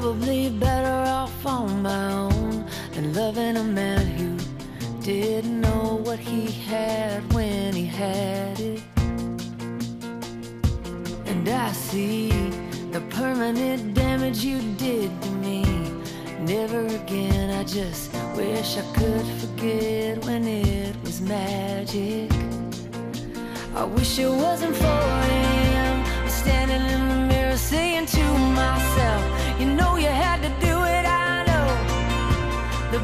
probably better off on my own than loving a man who didn't know what he had when he had it. And I see the permanent damage you did to me. Never again, I just wish I could forget when it was magic. I wish it wasn't 4 a.m. Standing in the mirror saying to myself, You know you had to do it, I know. The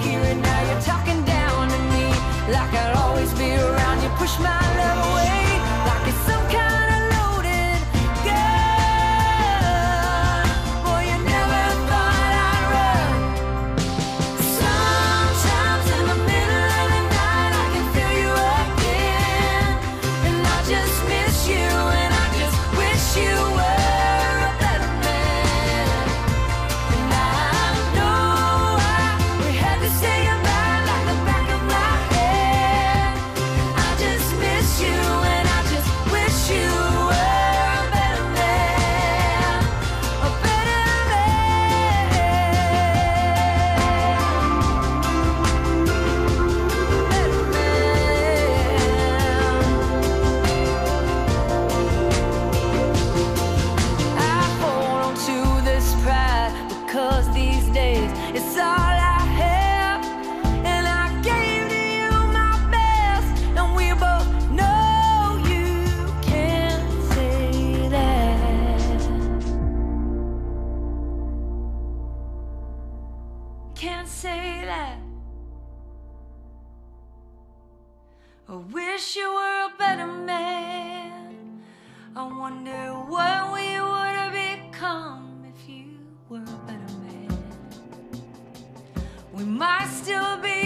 Hear it now. You're talking down to me, like I'll always be around. You push my Can't say that. I wish you were a better man. I wonder what we would have become if you were a better man. We might still be